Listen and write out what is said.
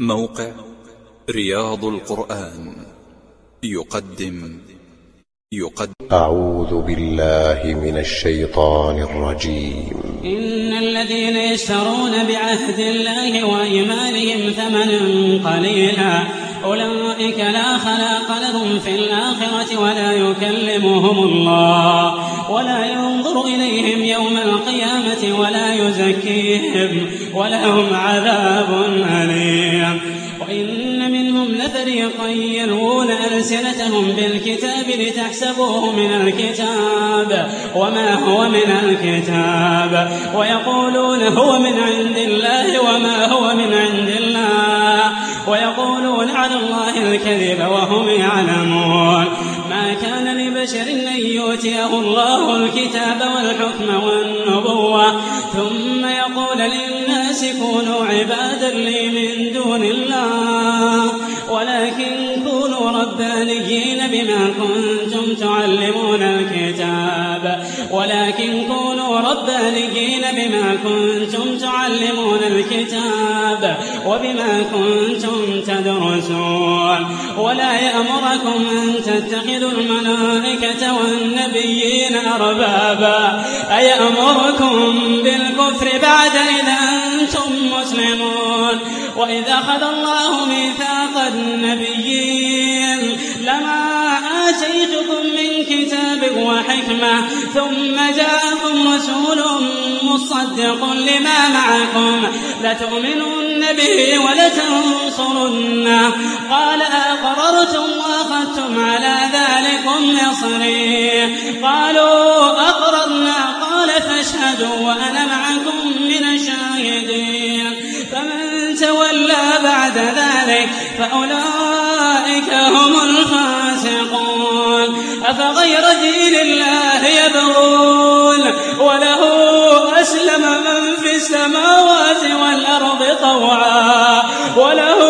موقع رياض القرآن. يقدم. يقدم. أعوذ بالله من الشيطان الرجيم. إن الذين يشترون بعهد الله وإيمانهم ثمنا قليلا أولئك لا خلاق لهم في الآخرة ولا يكلمهم الله ولا ينظر إليهم يوم القيامة ولا يزكيهم ولهم عذاب يلوون ألسنتهم بالكتاب لتحسبوه من الكتاب. وما هو من الكتاب؟ ويقولون هو من عند الله وما هو من عند الله. ويقولون على الله الكذب وهم يعلمون. ما كان لبشر أن يؤتيه الله الكتاب والحكم والنبوة. ثم يقول للناس كونوا عبادا لي من دون الله. ولكن كونوا ربانيين بما كنتم تعلمون الكتاب. ولكن كونوا ربانيين بما كنتم تعلمون الكتاب وبما كنتم تدرسون. ولا يأمركم أن تتخذوا الملائكة والنبيين أربابا. أيأمركم بالكفر بعد إذا أنتم مسلمون؟ وإذا أخذ الله ميثاق النبيين. لما آتيتكم من كتاب وحكمة ثم جاءكم رسول مصدق لما معكم لتؤمنن به ولتنصرنه. قال أقررتم وأخذتم على ذلكم نصري. قالوا أقررنا. قال فاشهدوا وأنا معكم من الشاهدين. فمن تولى بعد ذلك فأولئك هم الفاسقون. أفغير دين الله يبغون؟ وله أسلم من في السماوات والأرض طوعا. وله